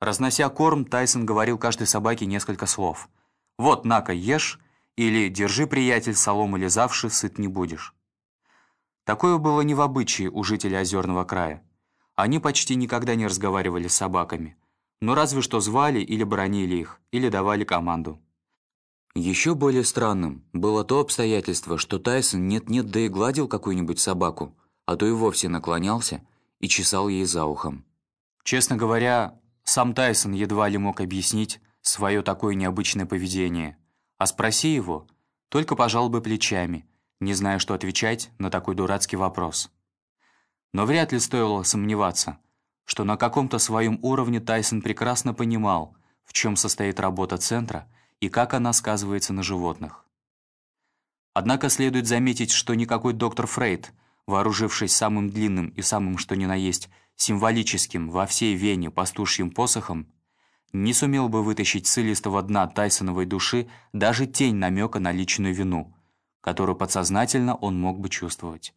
Разнося корм, Тайсон говорил каждой собаке несколько слов. «Вот, на-ка, ешь» или «Держи, приятель, солому лизавши, сыт не будешь». Такое было не в обычае у жителей Озерного края. Они почти никогда не разговаривали с собаками, но разве что звали или бронили их, или давали команду. Еще более странным было то обстоятельство, что Тайсон нет-нет да и гладил какую-нибудь собаку, а то и вовсе наклонялся и чесал ей за ухом. Честно говоря, сам Тайсон едва ли мог объяснить свое такое необычное поведение, а спроси его, только пожал бы плечами, не зная, что отвечать на такой дурацкий вопрос. Но вряд ли стоило сомневаться, что на каком-то своем уровне Тайсон прекрасно понимал, в чем состоит работа центра – и как она сказывается на животных. Однако следует заметить, что никакой доктор Фрейд, вооружившись самым длинным и самым что ни на есть символическим во всей Вене пастушьим посохом, не сумел бы вытащить с илистого дна Тайсоновой души даже тень намека на личную вину, которую подсознательно он мог бы чувствовать.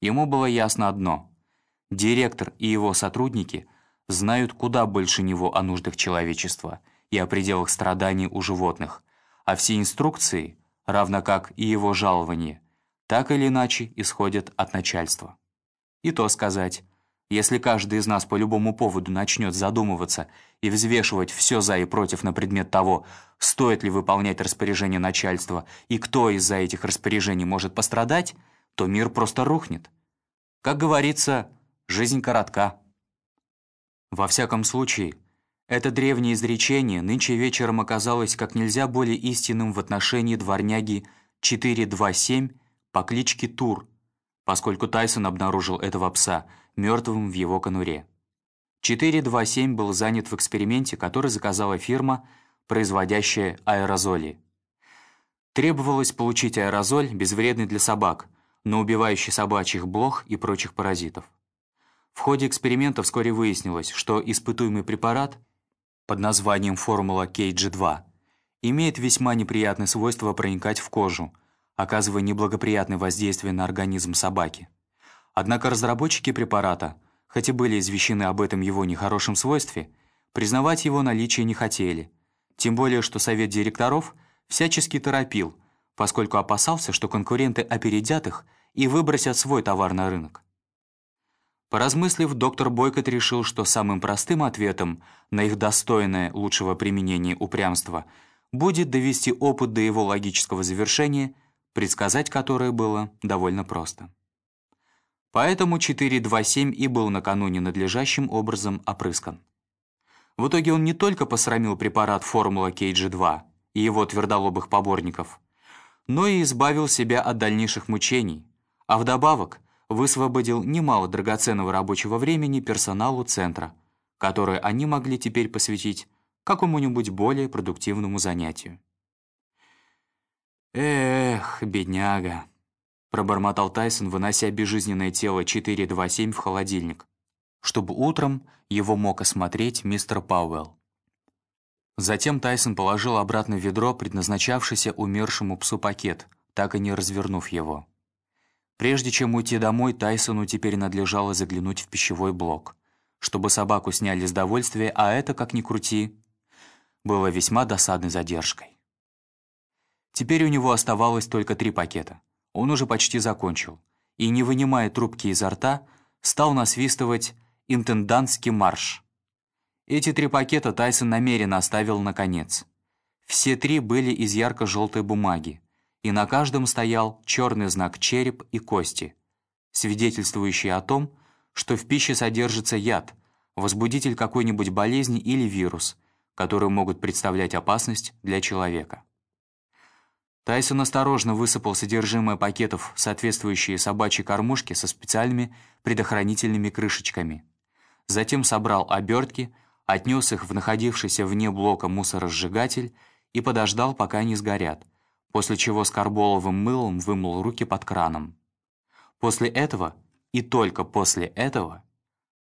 Ему было ясно одно – директор и его сотрудники знают куда больше него о нуждах человечества – и о пределах страданий у животных, а все инструкции, равно как и его жалование, так или иначе исходят от начальства. И то сказать, если каждый из нас по любому поводу начнет задумываться и взвешивать все за и против на предмет того, стоит ли выполнять распоряжение начальства и кто из-за этих распоряжений может пострадать, то мир просто рухнет. Как говорится, жизнь коротка. Во всяком случае, это древнее изречение нынче вечером оказалось как нельзя более истинным в отношении дворняги 427 по кличке Тур, поскольку Тайсон обнаружил этого пса мертвым в его конуре. 427 был занят в эксперименте, который заказала фирма, производящая аэрозоли. Требовалось получить аэрозоль, безвредный для собак, но убивающий собачьих блох и прочих паразитов. В ходе эксперимента вскоре выяснилось, что испытуемый препарат – под названием формула KG2 имеет весьма неприятное свойство проникать в кожу, оказывая неблагоприятное воздействие на организм собаки. Однако разработчики препарата, хоть и были извещены об этом его нехорошем свойстве, признавать его наличие не хотели, тем более что совет директоров всячески торопил, поскольку опасался, что конкуренты опередят их и выбросят свой товар на рынок. Поразмыслив, доктор Бойкот решил, что самым простым ответом на их достойное лучшего применения упрямство будет довести опыт до его логического завершения, предсказать которое было довольно просто. Поэтому 427 и был накануне надлежащим образом опрыскан. В итоге он не только посрамил препарат формула KG2 и его твердолобых поборников, но и избавил себя от дальнейших мучений, а вдобавок – высвободил немало драгоценного рабочего времени персоналу центра, которое они могли теперь посвятить какому-нибудь более продуктивному занятию. «Эх, бедняга», — пробормотал Тайсон, вынося безжизненное тело 427 в холодильник, чтобы утром его мог осмотреть мистер Пауэлл. Затем Тайсон положил обратно в ведро предназначавшийся умершему псу пакет, так и не развернув его. Прежде чем уйти домой, Тайсону теперь надлежало заглянуть в пищевой блок, чтобы собаку сняли с довольствия, а это, как ни крути, было весьма досадной задержкой. Теперь у него оставалось только три пакета. Он уже почти закончил, и, не вынимая трубки изо рта, стал насвистывать «Интендантский марш». Эти три пакета Тайсон намеренно оставил наконец. Все три были из ярко-желтой бумаги, и на каждом стоял черный знак череп и кости, свидетельствующий о том, что в пище содержится яд, возбудитель какой-нибудь болезни или вирус, которые могут представлять опасность для человека. Тайсон осторожно высыпал содержимое пакетов в соответствующие собачьи кормушки со специальными предохранительными крышечками. Затем собрал обертки, отнес их в находившийся вне блока мусоросжигатель и подождал, пока они сгорят, после чего с карболовым мылом вымыл руки под краном. После этого, и только после этого,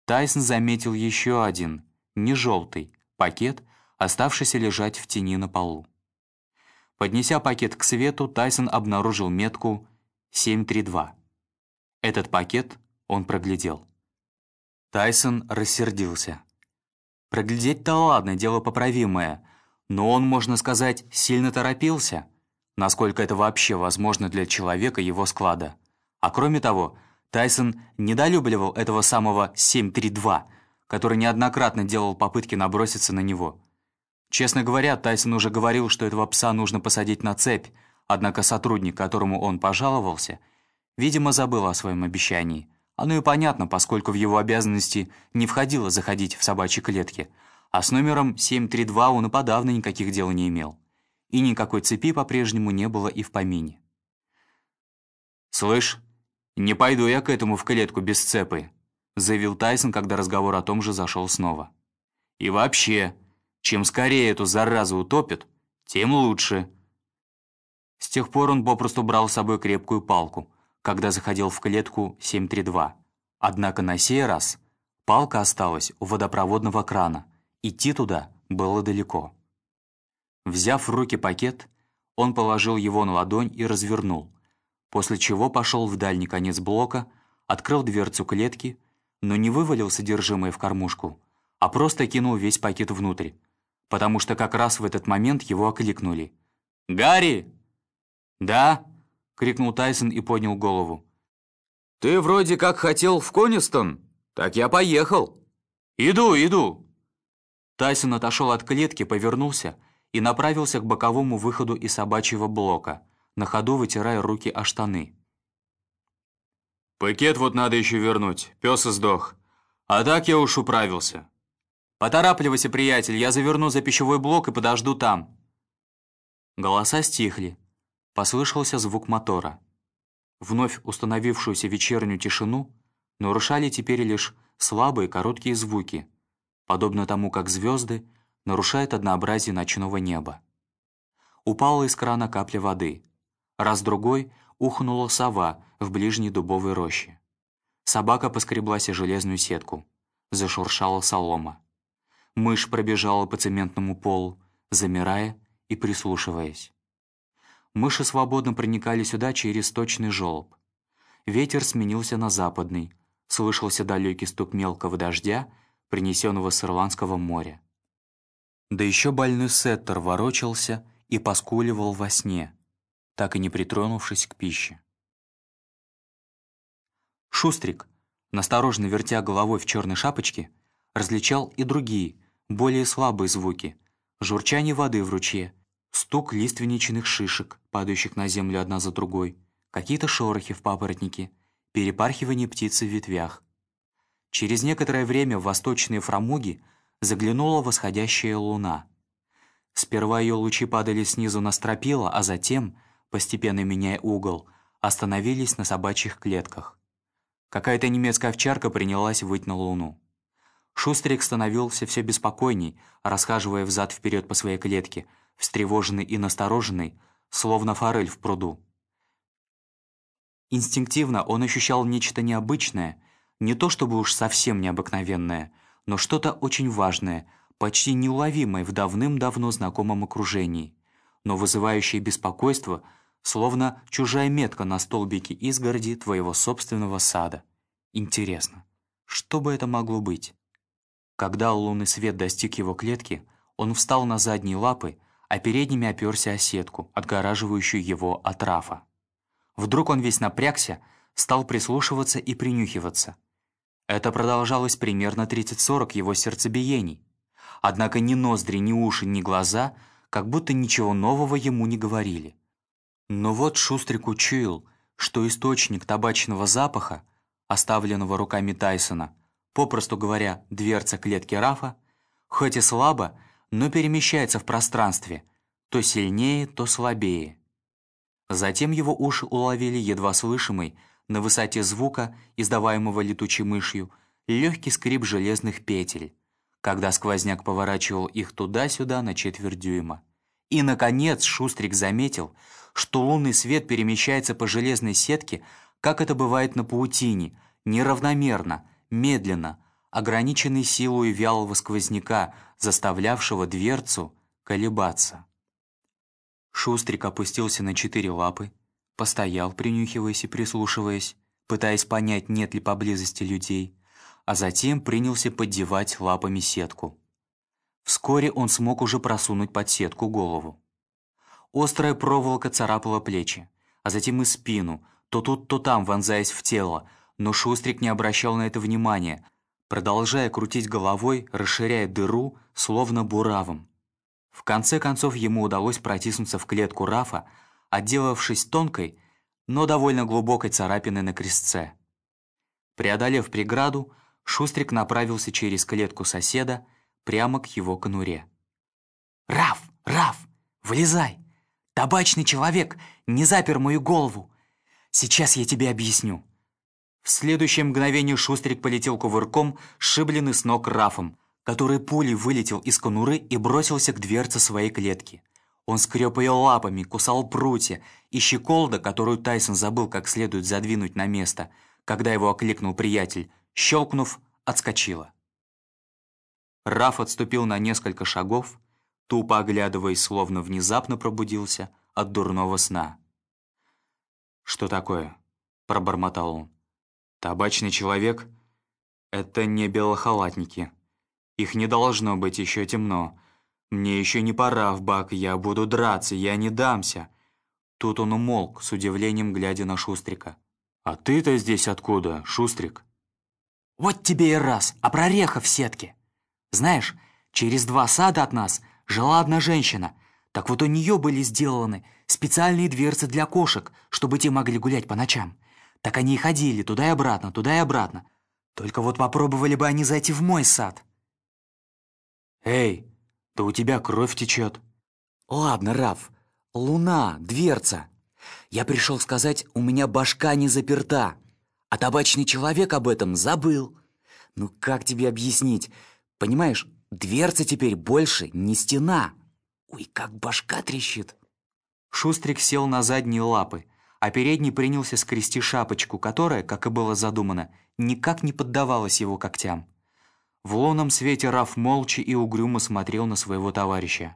Тайсон заметил еще один, не желтый, пакет, оставшийся лежать в тени на полу. Поднеся пакет к свету, Тайсон обнаружил метку 732. Этот пакет он проглядел. Тайсон рассердился. Проглядеть-то ладно, дело поправимое, но он, можно сказать, сильно торопился, насколько это вообще возможно для человека его склада. А кроме того, Тайсон недолюбливал этого самого 732, который неоднократно делал попытки наброситься на него. Честно говоря, Тайсон уже говорил, что этого пса нужно посадить на цепь, однако сотрудник, которому он пожаловался, видимо, забыл о своем обещании. Оно и понятно, поскольку в его обязанности не входило заходить в собачьи клетки, а с номером 732 он и подавно никаких дел не имел. И никакой цепи по-прежнему не было и в помине. «Слышь, не пойду я к этому в клетку без цепы», заявил Тайсон, когда разговор о том же зашел снова. «И вообще, чем скорее эту заразу утопят, тем лучше». С тех пор он попросту брал с собой крепкую палку, когда заходил в клетку 732. Однако на сей раз палка осталась у водопроводного крана. Идти туда было далеко. Взяв в руки пакет, он положил его на ладонь и развернул, после чего пошел в дальний конец блока, открыл дверцу клетки, но не вывалил содержимое в кормушку, а просто кинул весь пакет внутрь, потому что как раз в этот момент его окликнули. «Гарри!» «Да?» — крикнул Тайсон и поднял голову. «Ты вроде как хотел в Конистон, так я поехал». «Иду, иду!» Тайсон отошел от клетки, повернулся и направился к боковому выходу из собачьего блока, на ходу вытирая руки о штаны. «Пакет вот надо еще вернуть, пес сдох. А так я уж управился». «Поторапливайся, приятель, я заверну за пищевой блок и подожду там». Голоса стихли. Послышался звук мотора. Вновь установившуюся вечернюю тишину нарушали теперь лишь слабые короткие звуки, подобно тому, как звезды нарушают однообразие ночного неба. Упала из крана капля воды. Раз-другой ухнула сова в ближней дубовой роще. Собака поскреблась о железную сетку. Зашуршала солома. Мышь пробежала по цементному полу, замирая и прислушиваясь. Мыши свободно проникали сюда через точный желоб. Ветер сменился на западный. Слышался далекий стук мелкого дождя, принесенного с Ирландского моря. Да еще больной сеттер ворочался и поскуливал во сне, так и не притронувшись к пище. Шустрик, насторожно вертя головой в черной шапочке, различал и другие, более слабые звуки, журчание воды в ручье, стук лиственничных шишек, падающих на землю одна за другой, какие-то шорохи в папоротнике, перепархивание птицы в ветвях. Через некоторое время в восточные фрамуги заглянула восходящая луна. Сперва ее лучи падали снизу на стропила, а затем, постепенно меняя угол, остановились на собачьих клетках. Какая-то немецкая овчарка принялась выть на луну. Шустрик становился все беспокойней, расхаживая взад-вперед по своей клетке, встревоженный и настороженный, словно форель в пруду. Инстинктивно он ощущал нечто необычное, не то чтобы уж совсем необыкновенное, но что-то очень важное, почти неуловимое в давным-давно знакомом окружении, но вызывающее беспокойство, словно чужая метка на столбике изгороди твоего собственного сада. Интересно, что бы это могло быть? Когда лунный свет достиг его клетки, он встал на задние лапы, а передними оперся о сетку, отгораживающую его от рафа. Вдруг он весь напрягся, стал прислушиваться и принюхиваться. Это продолжалось примерно 30-40 его сердцебиений. Однако ни ноздри, ни уши, ни глаза как будто ничего нового ему не говорили. Но вот Шустрик учуял, что источник табачного запаха, оставленного руками Тайсона, попросту говоря, дверца клетки Рафа, хоть и слабо, но перемещается в пространстве, то сильнее, то слабее. Затем его уши уловили едва слышимый, на высоте звука, издаваемого летучей мышью, легкий скрип железных петель, когда сквозняк поворачивал их туда-сюда на четверть дюйма. И, наконец, Шустрик заметил, что лунный свет перемещается по железной сетке, как это бывает на паутине, неравномерно, медленно, ограниченный силой вялого сквозняка, заставлявшего дверцу колебаться. Шустрик опустился на четыре лапы, постоял, принюхиваясь и прислушиваясь, пытаясь понять, нет ли поблизости людей, а затем принялся поддевать лапами сетку. Вскоре он смог уже просунуть под сетку голову. Острая проволока царапала плечи, а затем и спину, то тут, то там вонзаясь в тело, но Шустрик не обращал на это внимания, продолжая крутить головой, расширяя дыру, словно буравом. В конце концов ему удалось протиснуться в клетку Рафа, отделавшись тонкой, но довольно глубокой царапиной на крестце. Преодолев преграду, Шустрик направился через клетку соседа прямо к его конуре. «Раф! Раф! Вылезай! Табачный человек не запер мою голову! Сейчас я тебе объясню!» В следующее мгновение Шустрик полетел кувырком, сшибленный с ног Рафом, который пулей вылетел из конуры и бросился к дверце своей клетки. Он скреб ее лапами, кусал прутья, и щеколда, которую Тайсон забыл как следует задвинуть на место, когда его окликнул приятель, щелкнув, отскочила. Раф отступил на несколько шагов, тупо оглядываясь, словно внезапно пробудился от дурного сна. «Что такое?» — пробормотал он. «Табачный человек? Это не белохалатники. Их не должно быть еще темно. Мне еще не пора в бак, я буду драться, я не дамся». Тут он умолк, с удивлением глядя на Шустрика. «А ты-то здесь откуда, Шустрик?» «Вот тебе и раз, а прореха в сетке!» Знаешь, через два сада от нас жила одна женщина. Так вот у нее были сделаны специальные дверцы для кошек, чтобы те могли гулять по ночам. Так они и ходили туда и обратно, туда и обратно. Только вот попробовали бы они зайти в мой сад. «Эй, да у тебя кровь течет». «Ладно, Раф, луна, дверца. Я пришел сказать, у меня башка не заперта, а табачный человек об этом забыл. Ну как тебе объяснить? Понимаешь, дверца теперь больше не стена. Ой, как башка трещит. Шустрик сел на задние лапы, а передний принялся скрести шапочку, которая, как и было задумано, никак не поддавалась его когтям. В лунном свете Раф молча и угрюмо смотрел на своего товарища.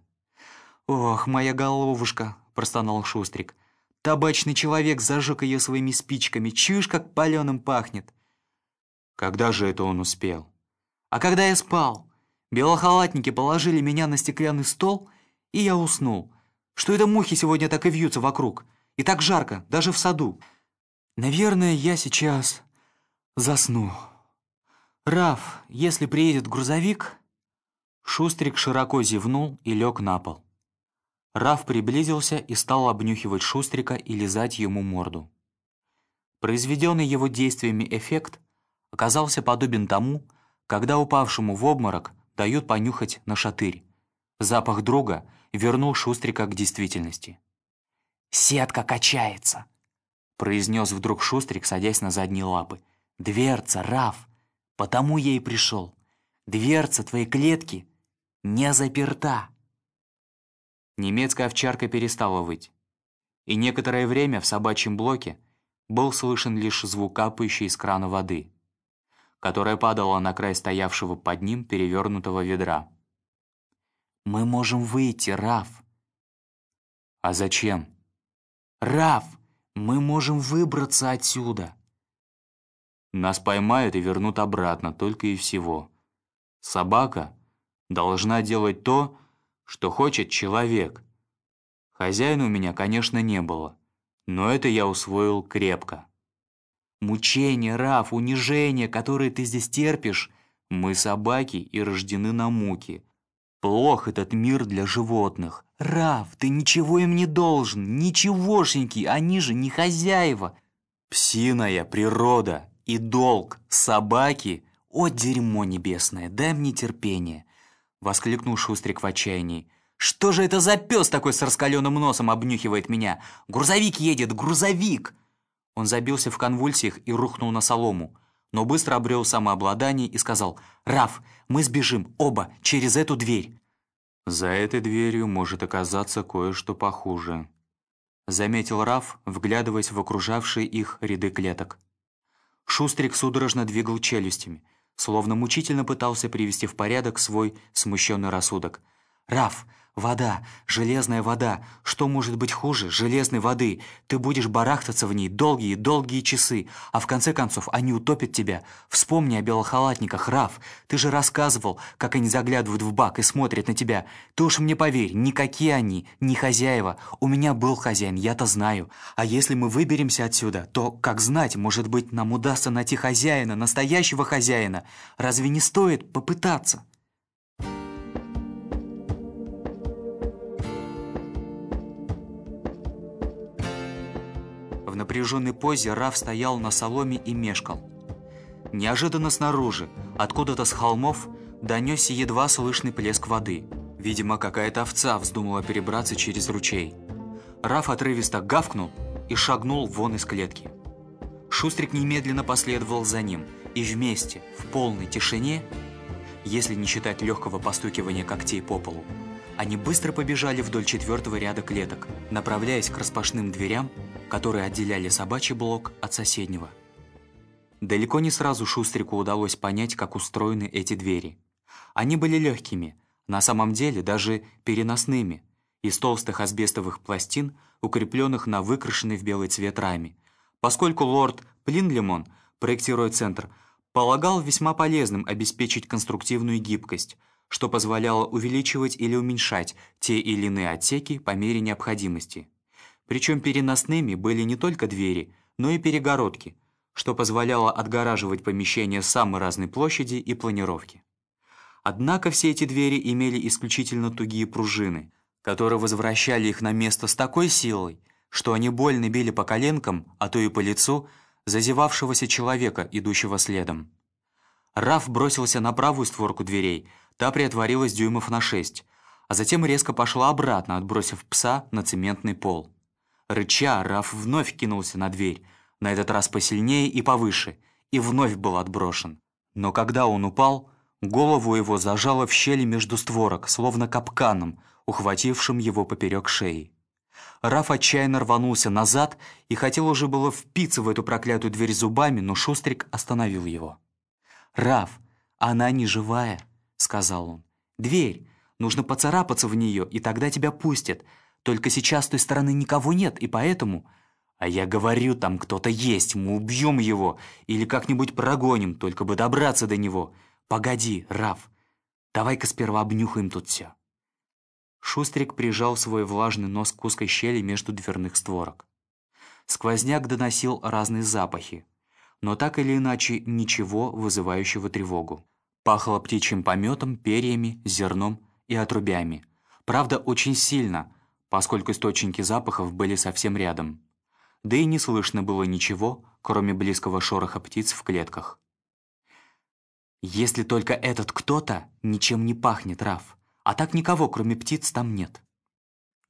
«Ох, моя головушка!» — простонал Шустрик. «Табачный человек зажег ее своими спичками, чушь как паленым пахнет!» Когда же это он успел? А когда я спал, белохалатники положили меня на стеклянный стол, и я уснул. Что это мухи сегодня так и вьются вокруг? И так жарко, даже в саду. Наверное, я сейчас засну. Раф, если приедет грузовик... Шустрик широко зевнул и лег на пол. Раф приблизился и стал обнюхивать Шустрика и лизать ему морду. Произведенный его действиями эффект оказался подобен тому, когда упавшему в обморок дают понюхать на шатырь. Запах друга вернул Шустрика к действительности. «Сетка качается!» — произнес вдруг Шустрик, садясь на задние лапы. «Дверца, Раф! Потому я и пришел. Дверца твоей клетки не заперта!» Немецкая овчарка перестала выть. И некоторое время в собачьем блоке был слышен лишь звук капающей из крана воды — которая падала на край стоявшего под ним перевернутого ведра. «Мы можем выйти, Раф!» «А зачем?» «Раф, мы можем выбраться отсюда!» «Нас поймают и вернут обратно, только и всего. Собака должна делать то, что хочет человек. Хозяина у меня, конечно, не было, но это я усвоил крепко». Мучения, Раф, унижение, которые ты здесь терпишь. Мы собаки и рождены на муки. Плох этот мир для животных. Раф, ты ничего им не должен, ничегошеньки, они же не хозяева. Псиная природа и долг собаки. О, дерьмо небесное, дай мне терпение. Воскликнул Шустрик в отчаянии. Что же это за пес такой с раскаленным носом обнюхивает меня? Грузовик едет, грузовик! Он забился в конвульсиях и рухнул на солому, но быстро обрел самообладание и сказал «Раф, мы сбежим, оба, через эту дверь». «За этой дверью может оказаться кое-что похуже», заметил Раф, вглядываясь в окружавшие их ряды клеток. Шустрик судорожно двигал челюстями, словно мучительно пытался привести в порядок свой смущенный рассудок. «Раф, Вода, железная вода. Что может быть хуже железной воды? Ты будешь барахтаться в ней долгие-долгие часы, а в конце концов они утопят тебя. Вспомни о белохалатниках, Раф. Ты же рассказывал, как они заглядывают в бак и смотрят на тебя. Ты уж мне поверь, никакие они, не хозяева. У меня был хозяин, я-то знаю. А если мы выберемся отсюда, то, как знать, может быть, нам удастся найти хозяина, настоящего хозяина. Разве не стоит попытаться?» В напряженной позе Раф стоял на соломе и мешкал. Неожиданно снаружи, откуда-то с холмов, донесся едва слышный плеск воды. Видимо, какая-то овца вздумала перебраться через ручей. Раф отрывисто гавкнул и шагнул вон из клетки. Шустрик немедленно последовал за ним, и вместе, в полной тишине, если не считать легкого постукивания когтей по полу, они быстро побежали вдоль четвертого ряда клеток, направляясь к распашным дверям, которые отделяли собачий блок от соседнего. Далеко не сразу Шустрику удалось понять, как устроены эти двери. Они были легкими, на самом деле даже переносными, из толстых асбестовых пластин, укрепленных на выкрашенной в белый цвет раме, поскольку лорд Плинлемон, проектируя центр, полагал весьма полезным обеспечить конструктивную гибкость, что позволяло увеличивать или уменьшать те или иные отсеки по мере необходимости. Причем переносными были не только двери, но и перегородки, что позволяло отгораживать помещения самой разной площади и планировки. Однако все эти двери имели исключительно тугие пружины, которые возвращали их на место с такой силой, что они больно били по коленкам, а то и по лицу, зазевавшегося человека, идущего следом. Раф бросился на правую створку дверей, та приотворилась дюймов на шесть, а затем резко пошла обратно, отбросив пса на цементный пол. Рыча, Раф вновь кинулся на дверь, на этот раз посильнее и повыше, и вновь был отброшен. Но когда он упал, голову его зажало в щели между створок, словно капканом, ухватившим его поперек шеи. Раф отчаянно рванулся назад и хотел уже было впиться в эту проклятую дверь зубами, но Шустрик остановил его. «Раф, она не живая», — сказал он. «Дверь. Нужно поцарапаться в нее, и тогда тебя пустят. Только сейчас с той стороны никого нет, и поэтому...» «А я говорю, там кто-то есть, мы убьем его или как-нибудь прогоним, только бы добраться до него. Погоди, Раф, давай-ка сперва обнюхаем тут все». Шустрик прижал свой влажный нос к узкой щели между дверных створок. Сквозняк доносил разные запахи, но так или иначе ничего вызывающего тревогу. Пахло птичьим пометом, перьями, зерном и отрубями. Правда, очень сильно, поскольку источники запахов были совсем рядом. Да и не слышно было ничего, кроме близкого шороха птиц в клетках. Если только этот кто-то ничем не пахнет, Раф, а так никого, кроме птиц, там нет.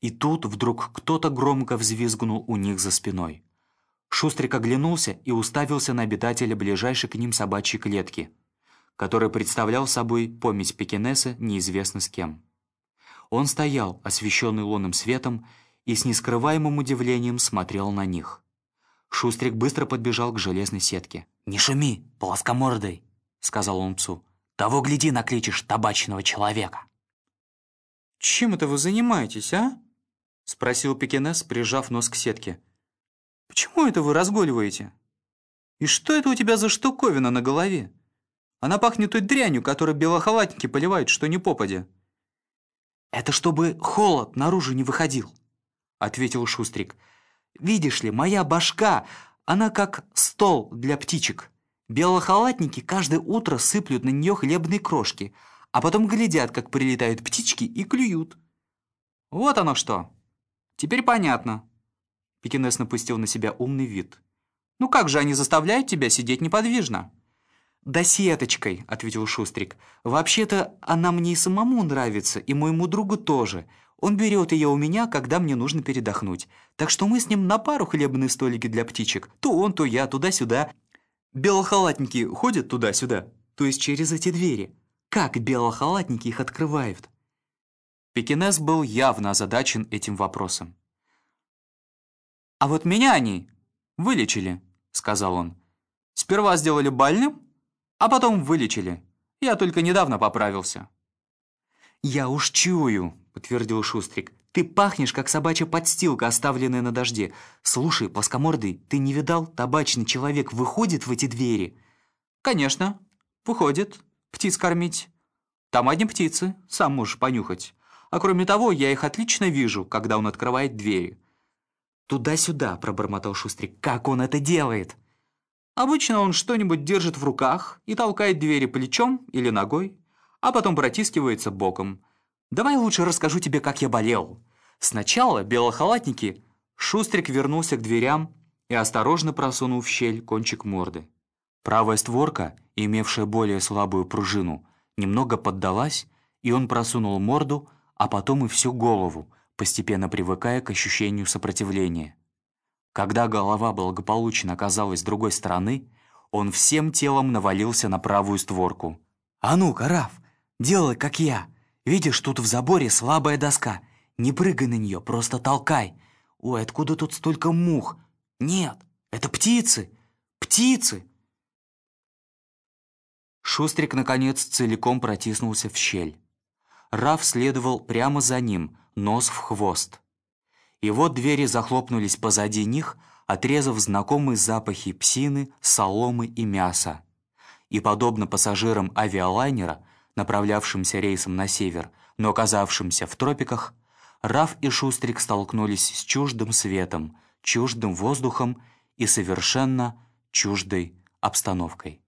И тут вдруг кто-то громко взвизгнул у них за спиной. Шустрик оглянулся и уставился на обитателя ближайшей к ним собачьей клетки, который представлял собой помесь пекинеса неизвестно с кем. Он стоял, освещенный лунным светом, и с нескрываемым удивлением смотрел на них. Шустрик быстро подбежал к железной сетке. «Не шуми, плоскомордый!» — сказал он псу. «Того, гляди, накличешь табачного человека!» «Чем это вы занимаетесь, а?» — спросил Пекинес, прижав нос к сетке. «Почему это вы разгуливаете? И что это у тебя за штуковина на голове? Она пахнет той дрянью, которой белохалатники поливают, что не попадя». «Это чтобы холод наружу не выходил», — ответил Шустрик. «Видишь ли, моя башка, она как стол для птичек. Белохалатники каждое утро сыплют на нее хлебные крошки, а потом глядят, как прилетают птички и клюют». «Вот оно что! Теперь понятно». Пекинес напустил на себя умный вид. «Ну как же они заставляют тебя сидеть неподвижно?» «Да сеточкой», — ответил Шустрик. «Вообще-то она мне и самому нравится, и моему другу тоже. Он берет ее у меня, когда мне нужно передохнуть. Так что мы с ним на пару хлебные столики для птичек. То он, то я, туда-сюда. Белохалатники ходят туда-сюда, то есть через эти двери. Как белохалатники их открывают?» Пекинес был явно озадачен этим вопросом. «А вот меня они вылечили», — сказал он. «Сперва сделали больным, а потом вылечили. Я только недавно поправился». «Я уж чую», подтвердил Шустрик. «Ты пахнешь, как собачья подстилка, оставленная на дожде. Слушай, плоскомордый, ты не видал, табачный человек выходит в эти двери?» «Конечно, выходит. Птиц кормить. Там одни птицы, сам можешь понюхать. А кроме того, я их отлично вижу, когда он открывает двери». «Туда-сюда», — пробормотал Шустрик. «Как он это делает?» «Обычно он что-нибудь держит в руках и толкает двери плечом или ногой, а потом протискивается боком. Давай лучше расскажу тебе, как я болел. Сначала белохалатники...» Шустрик вернулся к дверям и осторожно просунул в щель кончик морды. Правая створка, имевшая более слабую пружину, немного поддалась, и он просунул морду, а потом и всю голову, постепенно привыкая к ощущению сопротивления. Когда голова благополучно оказалась с другой стороны, он всем телом навалился на правую створку. «А ну-ка, Раф, делай, как я!» Видишь, тут в заборе слабая доска. Не прыгай на нее, просто толкай. Ой, откуда тут столько мух? Нет, это птицы! Птицы!» Шустрик, наконец, целиком протиснулся в щель. Раф следовал прямо за ним, нос в хвост. И вот двери захлопнулись позади них, отрезав знакомые запахи псины, соломы и мяса. И, подобно пассажирам авиалайнера, направлявшимся рейсом на север, но оказавшимся в тропиках, Раф и Шустрик столкнулись с чуждым светом, чуждым воздухом и совершенно чуждой обстановкой.